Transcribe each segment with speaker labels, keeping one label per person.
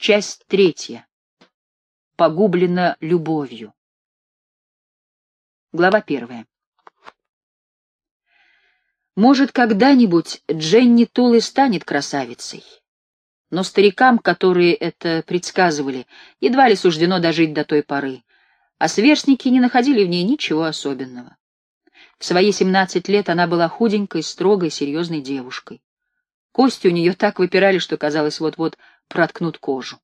Speaker 1: Часть третья. Погублена любовью. Глава первая. Может, когда-нибудь Дженни Тул и станет красавицей. Но старикам, которые это предсказывали, едва ли суждено дожить до той поры, а сверстники не находили в ней ничего особенного. В свои семнадцать лет она была худенькой, строгой, серьезной девушкой. Кости у нее так выпирали, что, казалось, вот-вот проткнут кожу.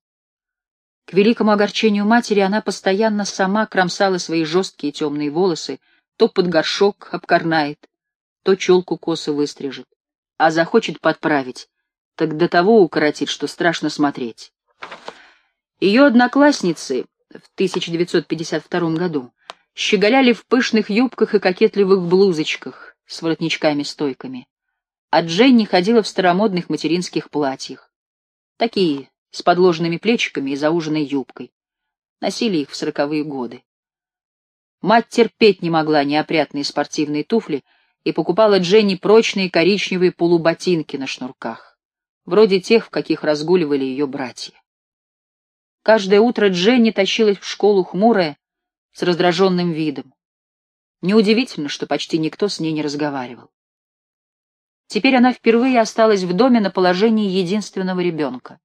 Speaker 1: К великому огорчению матери она постоянно сама кромсала свои жесткие темные волосы, то под горшок обкорнает, то челку косо выстрижет, а захочет подправить, так до того укоротит, что страшно смотреть. Ее одноклассницы в 1952 году щеголяли в пышных юбках и кокетливых блузочках с воротничками-стойками, а Дженни ходила в старомодных материнских платьях, такие с подложенными плечиками и зауженной юбкой. Носили их в сороковые годы. Мать терпеть не могла неопрятные спортивные туфли — и покупала Дженни прочные коричневые полуботинки на шнурках, вроде тех, в каких разгуливали ее братья. Каждое утро Дженни тащилась в школу хмурая, с раздраженным видом. Неудивительно, что почти никто с ней не разговаривал. Теперь она впервые осталась в доме на положении единственного ребенка.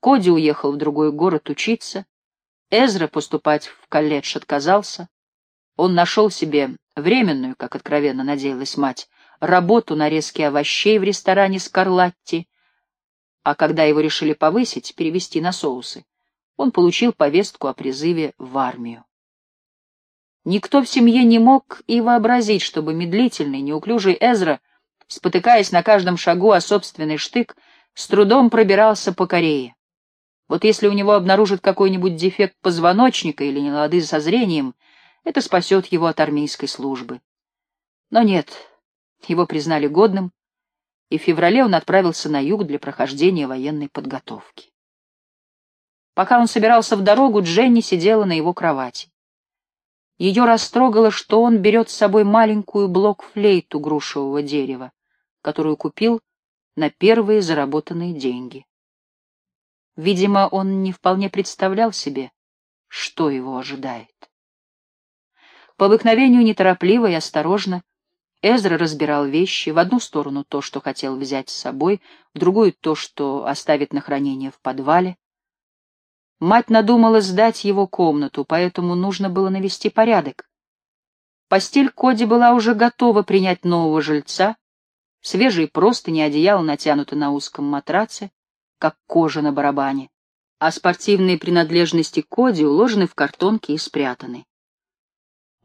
Speaker 1: Коди уехал в другой город учиться, Эзра поступать в колледж отказался. Он нашел себе временную, как откровенно надеялась мать, работу на резке овощей в ресторане Скарлатти, а когда его решили повысить, перевести на соусы, он получил повестку о призыве в армию. Никто в семье не мог и вообразить, чтобы медлительный, неуклюжий Эзра, спотыкаясь на каждом шагу о собственный штык, с трудом пробирался по Корее. Вот если у него обнаружат какой-нибудь дефект позвоночника или нелады со зрением — это спасет его от армейской службы. Но нет, его признали годным, и в феврале он отправился на юг для прохождения военной подготовки. Пока он собирался в дорогу, Дженни сидела на его кровати. Ее растрогало, что он берет с собой маленькую блок-флейту грушевого дерева, которую купил на первые заработанные деньги. Видимо, он не вполне представлял себе, что его ожидает. По обыкновению неторопливо и осторожно Эзра разбирал вещи, в одну сторону то, что хотел взять с собой, в другую то, что оставит на хранение в подвале. Мать надумала сдать его комнату, поэтому нужно было навести порядок. Постель Коди была уже готова принять нового жильца, свежие простыни, одеяло натянуто на узком матраце, как кожа на барабане, а спортивные принадлежности Коди уложены в картонки и спрятаны.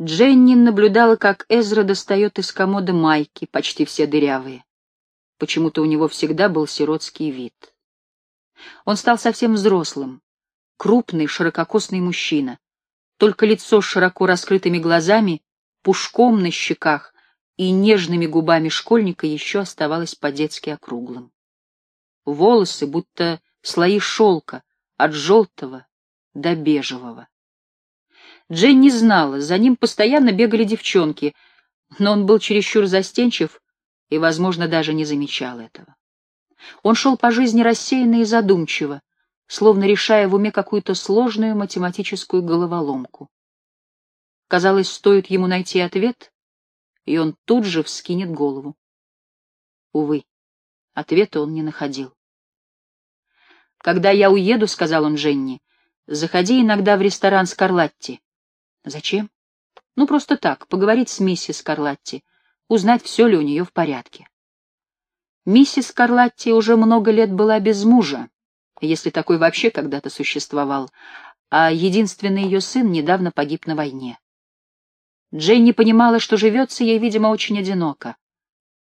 Speaker 1: Дженни наблюдала, как Эзра достает из комода майки, почти все дырявые. Почему-то у него всегда был сиротский вид. Он стал совсем взрослым, крупный, ширококосный мужчина. Только лицо с широко раскрытыми глазами, пушком на щеках и нежными губами школьника еще оставалось по-детски округлым. Волосы, будто слои шелка, от желтого до бежевого. Дженни знала, за ним постоянно бегали девчонки, но он был чересчур застенчив и, возможно, даже не замечал этого. Он шел по жизни рассеянно и задумчиво, словно решая в уме какую-то сложную математическую головоломку. Казалось, стоит ему найти ответ, и он тут же вскинет голову. Увы, ответа он не находил. «Когда я уеду, — сказал он Дженни, — заходи иногда в ресторан Скарлатти. Зачем? Ну, просто так, поговорить с миссис Карлатти, узнать, все ли у нее в порядке. Миссис Карлатти уже много лет была без мужа, если такой вообще когда-то существовал, а единственный ее сын недавно погиб на войне. Джейн понимала, что живется ей, видимо, очень одиноко.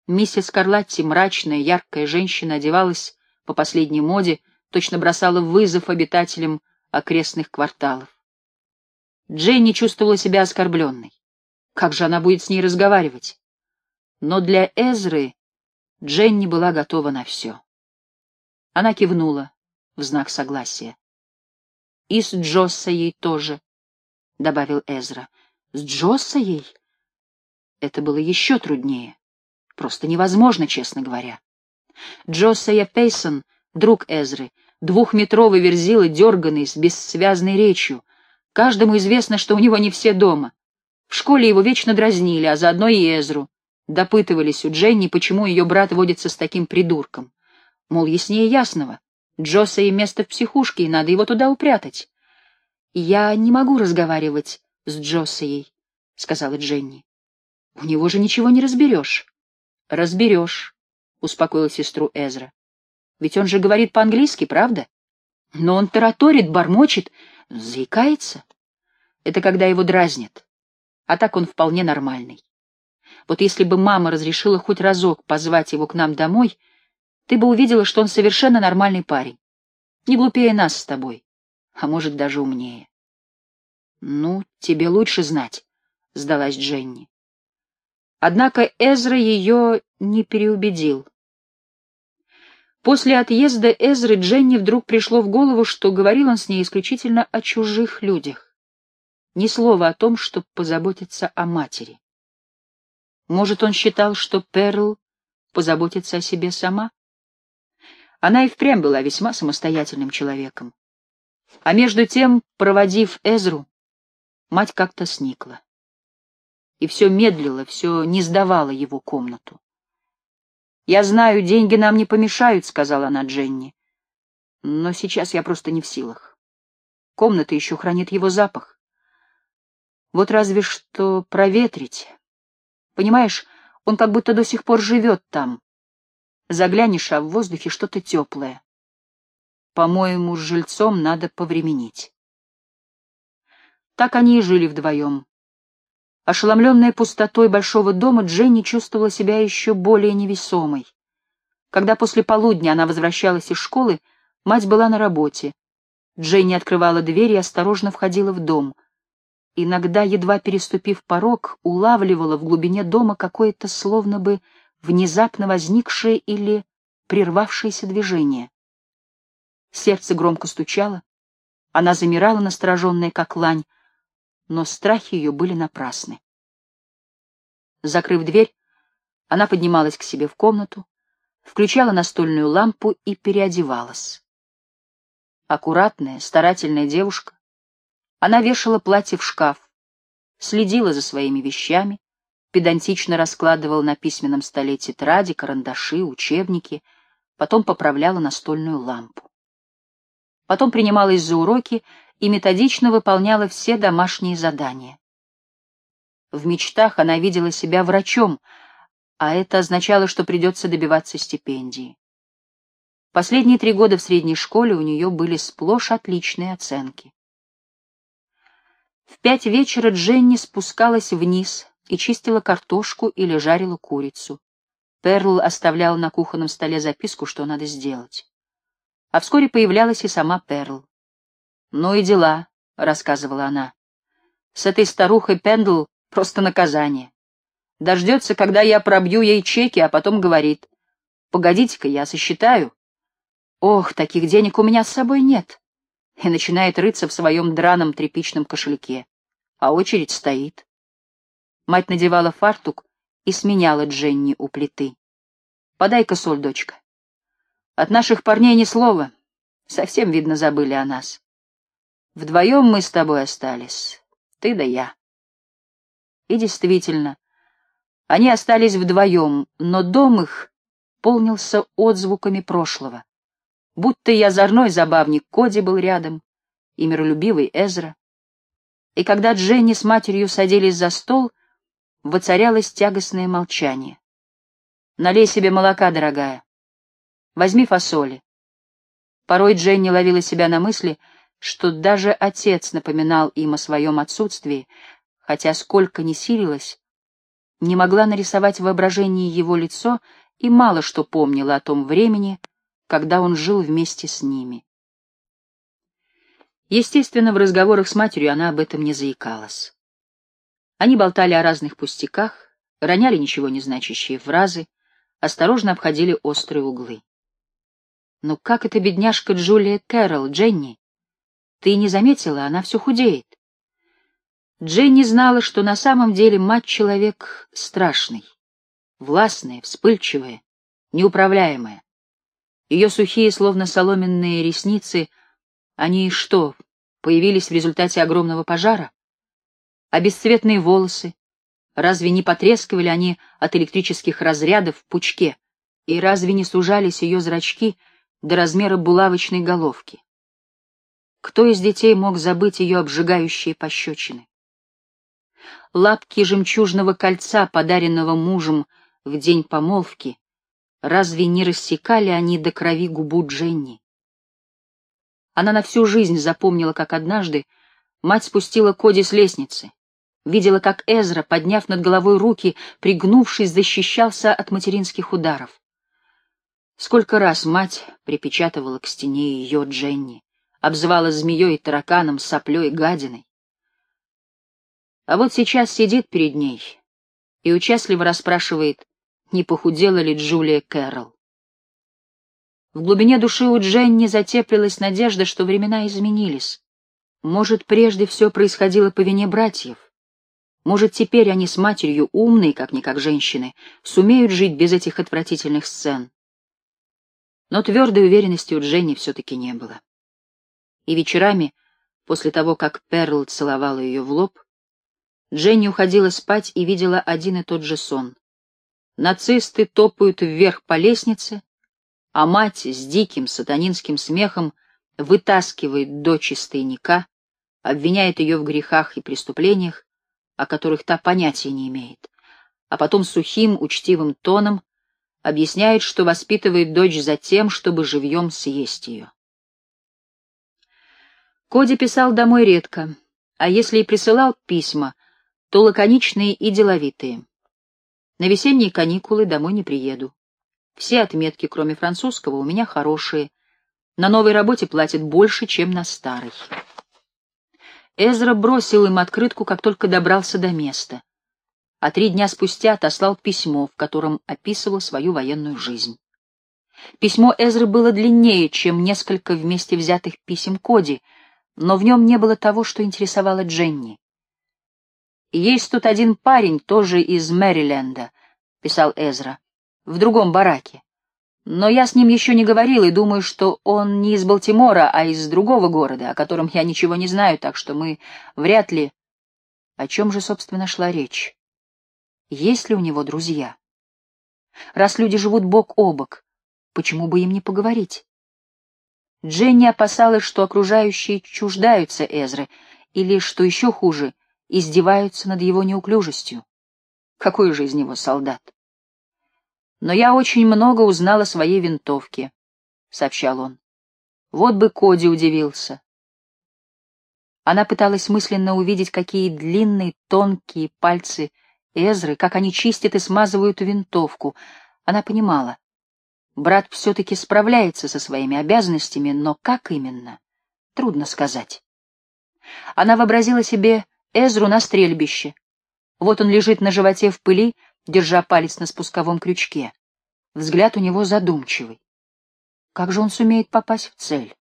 Speaker 1: Миссис Карлатти, мрачная, яркая женщина, одевалась по последней моде, точно бросала вызов обитателям окрестных кварталов. Дженни чувствовала себя оскорбленной. Как же она будет с ней разговаривать? Но для Эзры Дженни была готова на все. Она кивнула в знак согласия. «И с Джоссаей тоже», — добавил Эзра. «С Джоссаей?» Это было еще труднее. Просто невозможно, честно говоря. Джоссая Пейсон, друг Эзры, двухметровый верзила, дерганный, с бессвязной речью. Каждому известно, что у него не все дома. В школе его вечно дразнили, а заодно и Эзру. Допытывались у Дженни, почему ее брат водится с таким придурком. Мол, яснее ясного. Джоса и место в психушке, и надо его туда упрятать. «Я не могу разговаривать с Джосой», — сказала Дженни. «У него же ничего не разберешь». «Разберешь», — успокоил сестру Эзра. «Ведь он же говорит по-английски, правда? Но он тараторит, бормочет, заикается. Это когда его дразнят. А так он вполне нормальный. Вот если бы мама разрешила хоть разок позвать его к нам домой, ты бы увидела, что он совершенно нормальный парень. Не глупее нас с тобой, а может, даже умнее. — Ну, тебе лучше знать, — сдалась Дженни. Однако Эзра ее не переубедил. После отъезда Эзры Дженни вдруг пришло в голову, что говорил он с ней исключительно о чужих людях. Ни слова о том, чтобы позаботиться о матери. Может, он считал, что Перл позаботится о себе сама? Она и впрямь была весьма самостоятельным человеком. А между тем, проводив Эзру, мать как-то сникла. И все медлило, все не сдавало его комнату. «Я знаю, деньги нам не помешают», — сказала она Дженни. «Но сейчас я просто не в силах. Комната еще хранит его запах. Вот разве что проветрить. Понимаешь, он как будто до сих пор живет там. Заглянешь, а в воздухе что-то теплое. По-моему, с жильцом надо повременить. Так они и жили вдвоем. Ошеломленная пустотой большого дома, Дженни чувствовала себя еще более невесомой. Когда после полудня она возвращалась из школы, мать была на работе. Дженни открывала дверь и осторожно входила в дом — иногда, едва переступив порог, улавливала в глубине дома какое-то словно бы внезапно возникшее или прервавшееся движение. Сердце громко стучало, она замирала настороженная, как лань, но страхи ее были напрасны. Закрыв дверь, она поднималась к себе в комнату, включала настольную лампу и переодевалась. Аккуратная, старательная девушка, она вешала платье в шкаф, следила за своими вещами, педантично раскладывала на письменном столе тетради, карандаши, учебники, потом поправляла настольную лампу. Потом принималась за уроки и методично выполняла все домашние задания. В мечтах она видела себя врачом, а это означало, что придется добиваться стипендии. Последние три года в средней школе у нее были сплошь отличные оценки. В пять вечера Дженни спускалась вниз и чистила картошку или жарила курицу. Перл оставляла на кухонном столе записку, что надо сделать. А вскоре появлялась и сама Перл. «Ну и дела», — рассказывала она. «С этой старухой Пендл просто наказание. Дождется, когда я пробью ей чеки, а потом говорит. Погодите-ка, я сосчитаю. Ох, таких денег у меня с собой нет и начинает рыться в своем драном тряпичном кошельке. А очередь стоит. Мать надевала фартук и сменяла Дженни у плиты. «Подай-ка соль, дочка. От наших парней ни слова. Совсем, видно, забыли о нас. Вдвоем мы с тобой остались, ты да я». И действительно, они остались вдвоем, но дом их полнился отзвуками прошлого будто и озорной забавник Коди был рядом, и миролюбивый Эзра. И когда Дженни с матерью садились за стол, воцарялось тягостное молчание. «Налей себе молока, дорогая. Возьми фасоли». Порой Дженни ловила себя на мысли, что даже отец напоминал им о своем отсутствии, хотя сколько ни силилась, не могла нарисовать в воображении его лицо и мало что помнила о том времени, когда он жил вместе с ними. Естественно, в разговорах с матерью она об этом не заикалась. Они болтали о разных пустяках, роняли ничего не значащие фразы, осторожно обходили острые углы. «Ну как эта бедняжка Джулия Кэрролл, Дженни? Ты не заметила, она все худеет». Дженни знала, что на самом деле мать человек страшный, властная, вспыльчивая, неуправляемая. Ее сухие, словно соломенные ресницы, они что, появились в результате огромного пожара? А бесцветные волосы, разве не потрескивали они от электрических разрядов в пучке, и разве не сужались ее зрачки до размера булавочной головки? Кто из детей мог забыть ее обжигающие пощечины? Лапки жемчужного кольца, подаренного мужем в день помолвки, разве не рассекали они до крови губу Дженни? Она на всю жизнь запомнила, как однажды мать спустила Коди с лестницы, видела, как Эзра, подняв над головой руки, пригнувшись, защищался от материнских ударов. Сколько раз мать припечатывала к стене ее Дженни, обзывала змеей, тараканом, соплей, гадиной. А вот сейчас сидит перед ней и участливо расспрашивает, не похудела ли Джулия Кэрролл. В глубине души у Дженни затеплилась надежда, что времена изменились. Может, прежде все происходило по вине братьев. Может, теперь они с матерью, умные, как-никак женщины, сумеют жить без этих отвратительных сцен. Но твердой уверенности у Дженни все-таки не было. И вечерами, после того, как Перл целовала ее в лоб, Дженни уходила спать и видела один и тот же сон. Нацисты топают вверх по лестнице, а мать с диким сатанинским смехом вытаскивает дочь из тайника, обвиняет ее в грехах и преступлениях, о которых та понятия не имеет, а потом сухим, учтивым тоном объясняет, что воспитывает дочь за тем, чтобы живьем съесть ее. Коди писал домой редко, а если и присылал письма, то лаконичные и деловитые. На весенние каникулы домой не приеду. Все отметки, кроме французского, у меня хорошие. На новой работе платят больше, чем на старой. Эзра бросил им открытку, как только добрался до места. А три дня спустя отослал письмо, в котором описывал свою военную жизнь. Письмо Эзры было длиннее, чем несколько вместе взятых писем Коди, но в нем не было того, что интересовало Дженни. «Есть тут один парень, тоже из Мэриленда», — писал Эзра в другом бараке. Но я с ним еще не говорил и думаю, что он не из Балтимора, а из другого города, о котором я ничего не знаю, так что мы вряд ли... О чем же, собственно, шла речь? Есть ли у него друзья? Раз люди живут бок о бок, почему бы им не поговорить? Дженни опасалась, что окружающие чуждаются Эзры, или, что еще хуже, издеваются над его неуклюжестью. Какой же из него солдат? Но я очень много узнал о своей винтовке, — сообщал он. Вот бы Коди удивился. Она пыталась мысленно увидеть, какие длинные, тонкие пальцы Эзры, как они чистят и смазывают винтовку. Она понимала. Брат все-таки справляется со своими обязанностями, но как именно? Трудно сказать. Она вообразила себе Эзру на стрельбище. Вот он лежит на животе в пыли, держа палец на спусковом крючке. Взгляд у него задумчивый. Как же он сумеет попасть в цель?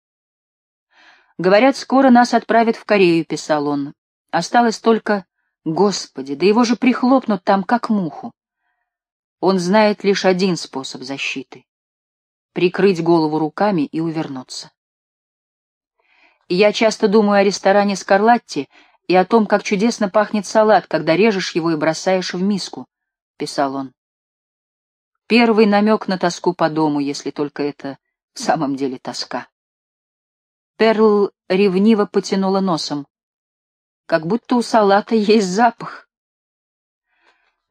Speaker 1: «Говорят, скоро нас отправят в Корею», — писал он. «Осталось только... Господи, да его же прихлопнут там, как муху». Он знает лишь один способ защиты — прикрыть голову руками и увернуться. Я часто думаю о ресторане Скарлатти и о том, как чудесно пахнет салат, когда режешь его и бросаешь в миску. — писал он. Первый намек на тоску по дому, если только это в самом деле тоска. Перл ревниво потянула носом. Как будто у салата есть запах.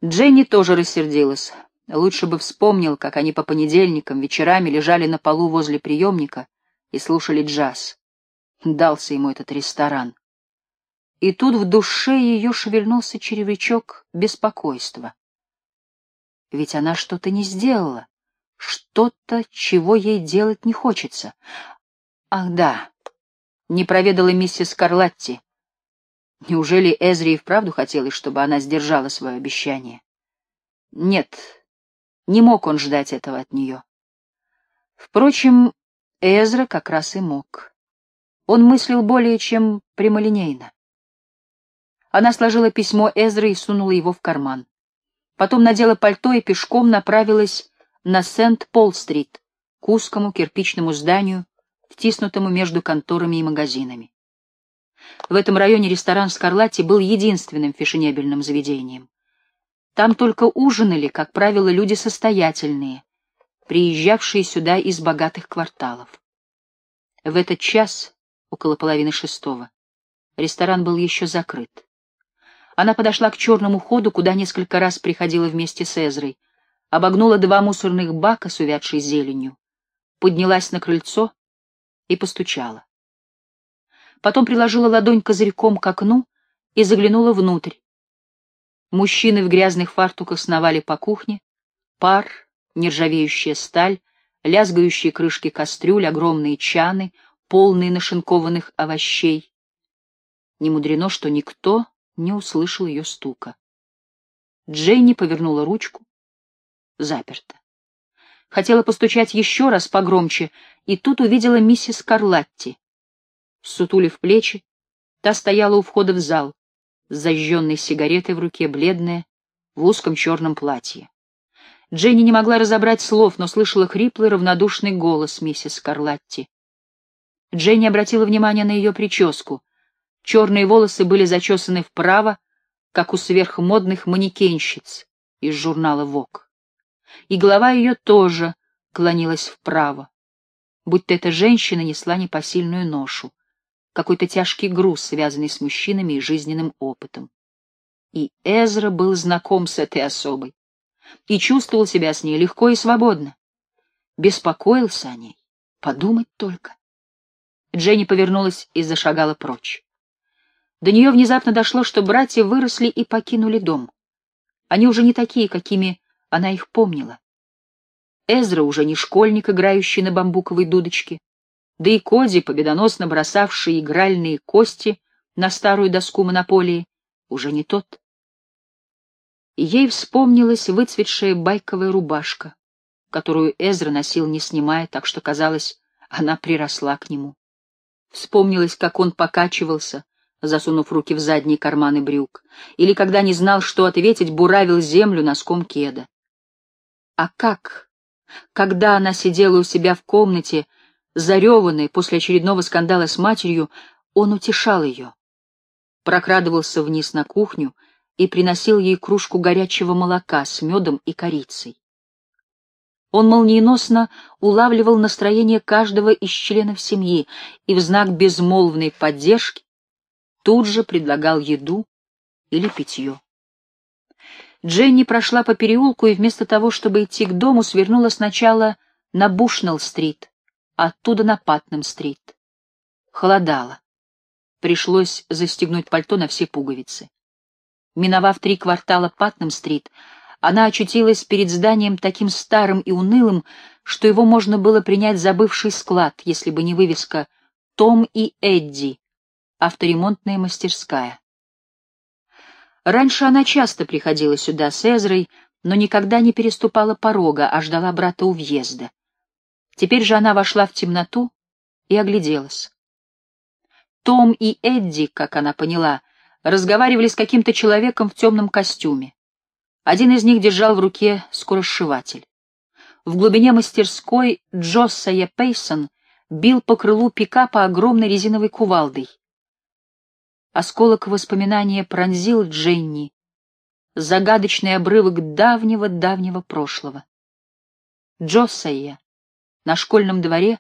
Speaker 1: Дженни тоже рассердилась. Лучше бы вспомнил, как они по понедельникам вечерами лежали на полу возле приемника и слушали джаз. Дался ему этот ресторан. И тут в душе ее шевельнулся червячок беспокойства. Ведь она что-то не сделала, что-то, чего ей делать не хочется. Ах да, не проведала миссис Карлатти. Неужели Эзри и вправду хотелось, чтобы она сдержала свое обещание? Нет, не мог он ждать этого от нее. Впрочем, Эзра как раз и мог. Он мыслил более чем прямолинейно. Она сложила письмо Эзры и сунула его в карман. Потом надела пальто и пешком направилась на Сент-Пол-стрит, к узкому кирпичному зданию, втиснутому между конторами и магазинами. В этом районе ресторан «Скарлатти» был единственным фешенебельным заведением. Там только ужинали, как правило, люди состоятельные, приезжавшие сюда из богатых кварталов. В этот час, около половины шестого, ресторан был еще закрыт. Она подошла к черному ходу, куда несколько раз приходила вместе с Эзрой, обогнула два мусорных бака с увядшей зеленью, поднялась на крыльцо и постучала. Потом приложила ладонь козырьком к окну и заглянула внутрь. Мужчины в грязных фартуках сновали по кухне, пар, нержавеющая сталь, лязгающие крышки кастрюль, огромные чаны, полные нашинкованных овощей. Не мудрено, что никто не услышал ее стука. Дженни повернула ручку. Заперто. Хотела постучать еще раз погромче, и тут увидела миссис Карлатти. Сутулив плечи, та стояла у входа в зал, с зажженной сигаретой в руке, бледная, в узком черном платье. Дженни не могла разобрать слов, но слышала хриплый, равнодушный голос миссис Карлатти. Дженни обратила внимание на ее прическу. Черные волосы были зачесаны вправо, как у сверхмодных манекенщиц из журнала «Вок». И голова ее тоже клонилась вправо, будто эта женщина несла непосильную ношу, какой-то тяжкий груз, связанный с мужчинами и жизненным опытом. И Эзра был знаком с этой особой и чувствовал себя с ней легко и свободно. Беспокоился о ней. Подумать только. Дженни повернулась и зашагала прочь. До нее внезапно дошло, что братья выросли и покинули дом. Они уже не такие, какими она их помнила. Эзра уже не школьник, играющий на бамбуковой дудочке, да и Коди, победоносно бросавший игральные кости на старую доску монополии, уже не тот. Ей вспомнилась выцветшая байковая рубашка, которую Эзра носил не снимая, так что, казалось, она приросла к нему. Вспомнилось, как он покачивался, засунув руки в задние карманы брюк, или, когда не знал, что ответить, буравил землю носком кеда. А как, когда она сидела у себя в комнате, зареванной после очередного скандала с матерью, он утешал ее. Прокрадывался вниз на кухню и приносил ей кружку горячего молока с медом и корицей. Он молниеносно улавливал настроение каждого из членов семьи и в знак безмолвной поддержки тут же предлагал еду или питье. Дженни прошла по переулку и вместо того, чтобы идти к дому, свернула сначала на Бушнелл-стрит, оттуда на Патнам-стрит. Холодало. Пришлось застегнуть пальто на все пуговицы. Миновав три квартала Патнам-стрит, она очутилась перед зданием таким старым и унылым, что его можно было принять за бывший склад, если бы не вывеска «Том и Эдди», авторемонтная мастерская. Раньше она часто приходила сюда с Эзрой, но никогда не переступала порога, а ждала брата у въезда. Теперь же она вошла в темноту и огляделась. Том и Эдди, как она поняла, разговаривали с каким-то человеком в темном костюме. Один из них держал в руке скоросшиватель. В глубине мастерской Джоссая Пейсон бил по крылу пикапа огромной резиновой кувалдой. Осколок воспоминания пронзил Дженни, загадочный обрывок давнего-давнего прошлого. Джосайя на школьном дворе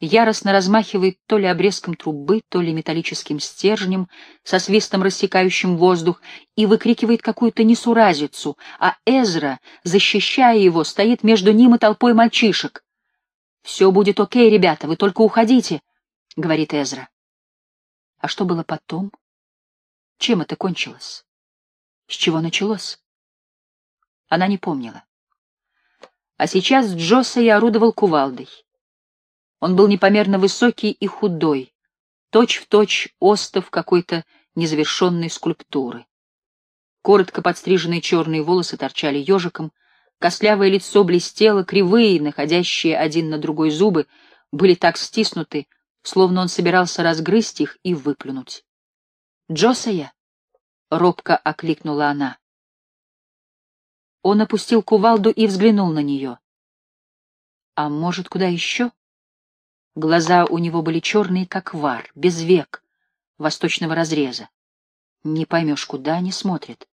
Speaker 1: яростно размахивает то ли обрезком трубы, то ли металлическим стержнем со свистом рассекающим воздух и выкрикивает какую-то несуразицу, а Эзра, защищая его, стоит между ним и толпой мальчишек. «Все будет окей, ребята, вы только уходите», — говорит Эзра. А что было потом? Чем это кончилось? С чего началось? Она не помнила. А сейчас Джосса и орудовал кувалдой. Он был непомерно высокий и худой, точь-в-точь точь остов какой-то незавершенной скульптуры. Коротко подстриженные черные волосы торчали ежиком, костлявое лицо блестело, кривые, находящие один на другой зубы, были так стиснуты, словно он собирался разгрызть их и выплюнуть. «Джосая!» — робко окликнула она. Он опустил кувалду и взглянул на нее. А может, куда еще? Глаза у него были черные, как вар, без век, восточного разреза. Не поймешь, куда они смотрят.